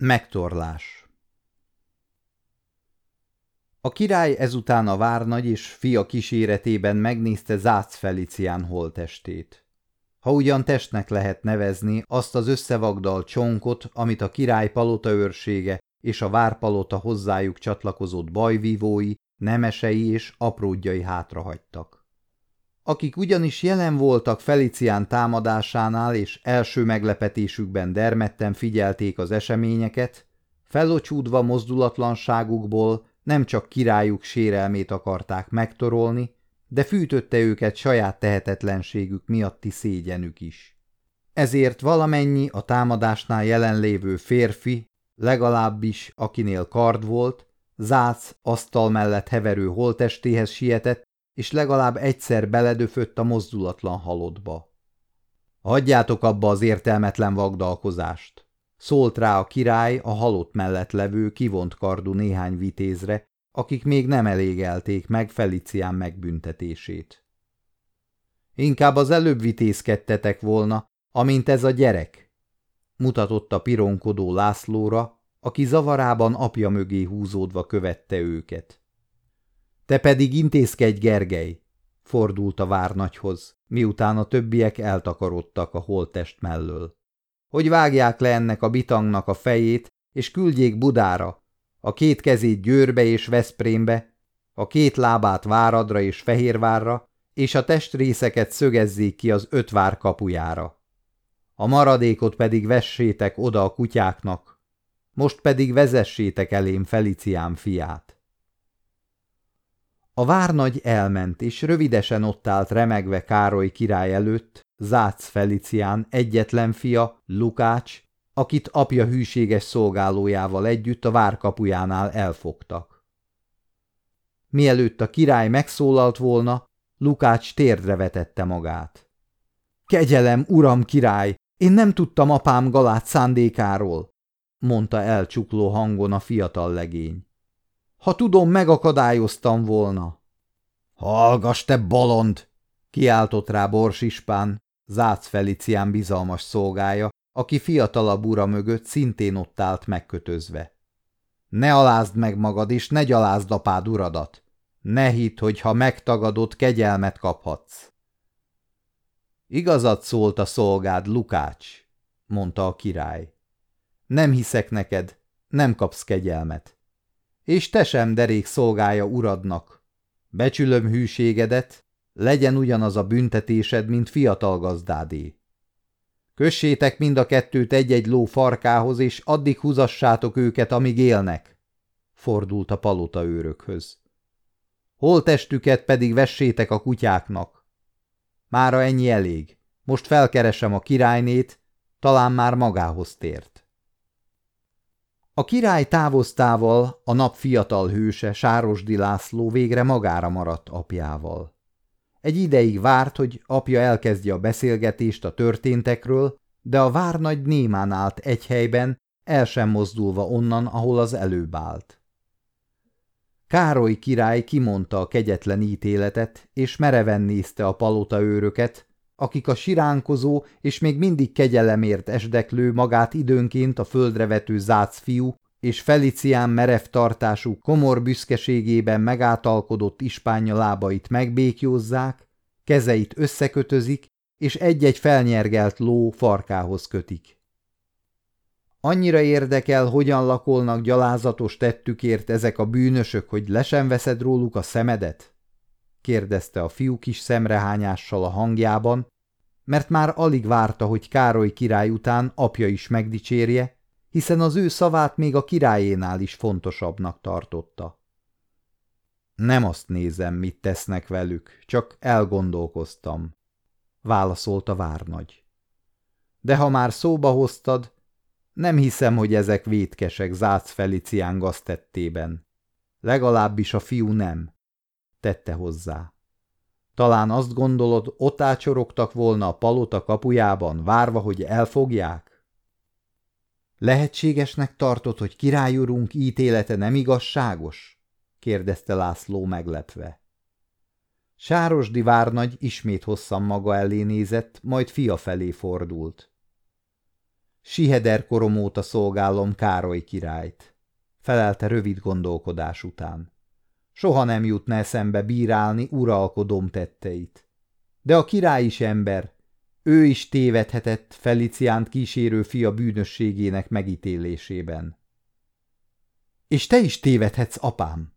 Megtorlás A király ezután a várnagy és fia kíséretében megnézte Zác Felicián holtestét. Ha ugyan testnek lehet nevezni azt az összevagdal csonkot, amit a király palota őrsége és a várpalota hozzájuk csatlakozott bajvívói, nemesei és apródjai hátrahagytak akik ugyanis jelen voltak Felicián támadásánál és első meglepetésükben dermedten figyelték az eseményeket, felocsúdva mozdulatlanságukból nem csak királyuk sérelmét akarták megtorolni, de fűtötte őket saját tehetetlenségük miatti szégyenük is. Ezért valamennyi a támadásnál jelenlévő férfi, legalábbis akinél kard volt, zác asztal mellett heverő holtestéhez sietett, és legalább egyszer beledöfött a mozdulatlan halottba. Hagyjátok abba az értelmetlen vagdalkozást! Szólt rá a király a halott mellett levő, kivont kardú néhány vitézre, akik még nem elégelték meg Felicián megbüntetését. Inkább az előbb vitézkedtetek volna, amint ez a gyerek, mutatott a pironkodó Lászlóra, aki zavarában apja mögé húzódva követte őket. Te pedig intézkedj, Gergely, fordult a várnagyhoz, miután a többiek eltakarodtak a holttest mellől. Hogy vágják le ennek a bitangnak a fejét, és küldjék Budára, a két kezét Győrbe és Veszprémbe, a két lábát Váradra és Fehérvárra, és a testrészeket szögezzék ki az öt vár kapujára. A maradékot pedig vessétek oda a kutyáknak, most pedig vezessétek elém Felicián fiát. A várnagy elment, és rövidesen ott állt remegve Károly király előtt, Zác Felicián egyetlen fia, Lukács, akit apja hűséges szolgálójával együtt a várkapujánál elfogtak. Mielőtt a király megszólalt volna, Lukács térdre vetette magát. Kegyelem, uram király, én nem tudtam apám galát szándékáról, mondta elcsukló hangon a fiatal legény. Ha tudom, megakadályoztam volna. Hallgass, te bolond! kiáltott rá Bors Ispán, Zác Felicián bizalmas szolgája, aki fiatalabb ura mögött szintén ott állt megkötözve. Ne alázd meg magad, és ne gyalázd apád uradat! Ne hidd, hogy ha megtagadod, kegyelmet kaphatsz. Igazat szólt a szolgád, Lukács, mondta a király. Nem hiszek neked, nem kapsz kegyelmet és te sem derék szolgája uradnak. Becsülöm hűségedet, legyen ugyanaz a büntetésed, mint fiatal gazdádé. Kössétek mind a kettőt egy-egy ló farkához, és addig húzassátok őket, amíg élnek, fordult a palota őrökhöz. Holtestüket pedig vessétek a kutyáknak. Mára ennyi elég. Most felkeresem a királynét, talán már magához tért. A király távoztával a nap fiatal hőse, Sárosdi László végre magára maradt apjával. Egy ideig várt, hogy apja elkezdje a beszélgetést a történtekről, de a várnagy némán állt egy helyben, el sem mozdulva onnan, ahol az előbb állt. Károly király kimondta a kegyetlen ítéletet, és mereven nézte a palota őröket, akik a siránkozó és még mindig kegyelemért esdeklő magát időnként a földre vető zác fiú és Felicián merev tartású komor büszkeségében megátalkodott ispánya lábait megbékjózzák, kezeit összekötözik, és egy-egy felnyergelt ló farkához kötik. Annyira érdekel, hogyan lakolnak gyalázatos tettükért ezek a bűnösök, hogy le veszed róluk a szemedet? Kérdezte a fiú kis szemrehányással a hangjában, mert már alig várta, hogy Károly király után apja is megdicsérje, hiszen az ő szavát még a királyénál is fontosabbnak tartotta. Nem azt nézem, mit tesznek velük, csak elgondolkoztam, válaszolta várnagy. De ha már szóba hoztad, nem hiszem, hogy ezek vétkesek Zác Felicián gaztettében. Legalábbis a fiú nem tette hozzá. Talán azt gondolod, ott ácsorogtak volna a palota kapujában, várva, hogy elfogják? Lehetségesnek tartod, hogy királyurunk ítélete nem igazságos? kérdezte László meglepve. Sárosdi várnagy ismét hosszan maga elé nézett, majd fia felé fordult. Siheder korom óta szolgálom Károly királyt, felelte rövid gondolkodás után. Soha nem jutna eszembe bírálni uralkodom tetteit. De a király is ember, ő is tévedhetett Feliciánt kísérő fia bűnösségének megítélésében. És te is tévedhetsz, apám!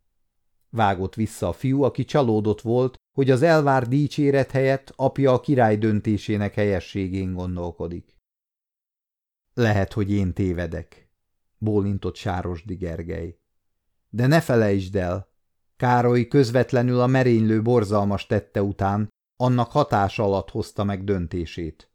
Vágott vissza a fiú, aki csalódott volt, hogy az elvár dicséret helyett apja a király döntésének helyességén gondolkodik. Lehet, hogy én tévedek, bólintott Sárosdi Gergely. De ne felejtsd el, Károly közvetlenül a merénylő borzalmas tette után annak hatása alatt hozta meg döntését.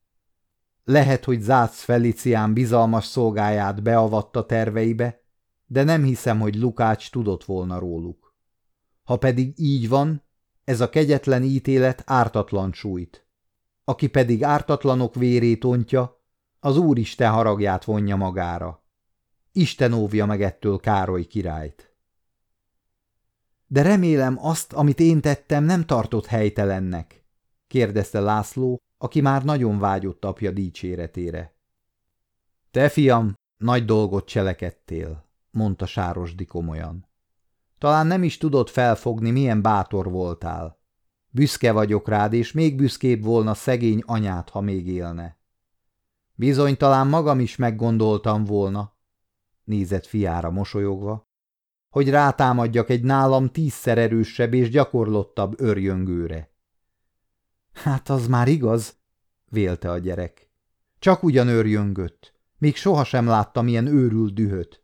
Lehet, hogy Zász Felicián bizalmas szolgáját beavatta terveibe, de nem hiszem, hogy Lukács tudott volna róluk. Ha pedig így van, ez a kegyetlen ítélet ártatlan sújt. Aki pedig ártatlanok vérét ontja, az Úristen haragját vonja magára. Isten óvja meg ettől Károly királyt. De remélem azt, amit én tettem, nem tartott helytelennek, kérdezte László, aki már nagyon vágyott apja dicséretére. Te, fiam, nagy dolgot cselekedtél, mondta Sárosdi komolyan. Talán nem is tudod felfogni, milyen bátor voltál. Büszke vagyok rád, és még büszkébb volna szegény anyát, ha még élne. Bizony talán magam is meggondoltam volna, nézett fiára mosolyogva, hogy rátámadjak egy nálam tízszer erősebb és gyakorlottabb örjöngőre. Hát az már igaz, vélte a gyerek. Csak ugyan örjöngött, még sohasem láttam ilyen őrült dühöt.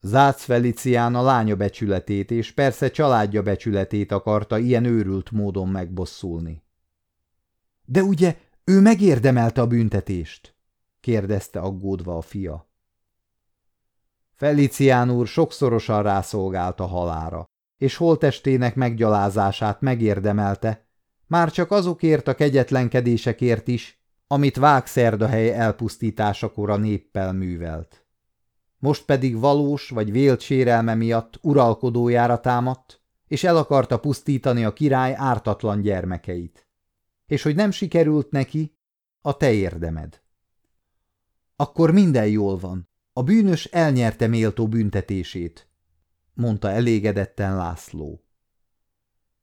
Zász Felicián a lánya becsületét és persze családja becsületét akarta ilyen őrült módon megbosszulni. De ugye ő megérdemelte a büntetést? kérdezte aggódva a fia. Felicián úr sokszorosan rászolgált a halára, és holtestének meggyalázását megérdemelte, már csak azokért a kegyetlenkedésekért is, amit Vágszerdahely elpusztításakor a néppel művelt. Most pedig valós vagy vélt sérelme miatt uralkodójára támadt, és el akarta pusztítani a király ártatlan gyermekeit. És hogy nem sikerült neki, a te érdemed. Akkor minden jól van, a bűnös elnyerte méltó büntetését, mondta elégedetten László.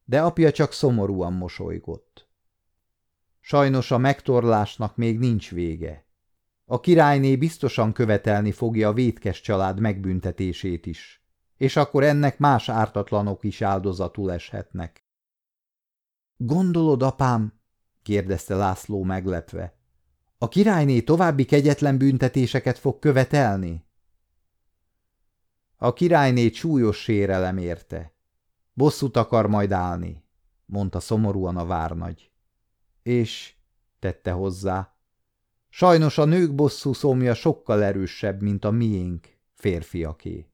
De apja csak szomorúan mosolygott. Sajnos a megtorlásnak még nincs vége. A királyné biztosan követelni fogja a vétkes család megbüntetését is, és akkor ennek más ártatlanok is áldozatul eshetnek. Gondolod, apám? kérdezte László meglepve. A királyné további kegyetlen büntetéseket fog követelni? A királyné súlyos sérelem érte. Bosszút akar majd állni, mondta szomorúan a várnagy. És, tette hozzá, sajnos a nők bosszú szomja sokkal erősebb, mint a miénk, férfiaké.